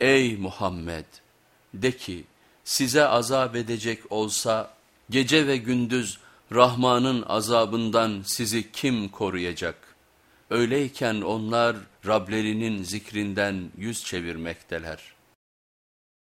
Ey Muhammed! De ki size azap edecek olsa gece ve gündüz Rahman'ın azabından sizi kim koruyacak? Öyleyken onlar Rablerinin zikrinden yüz çevirmekteler.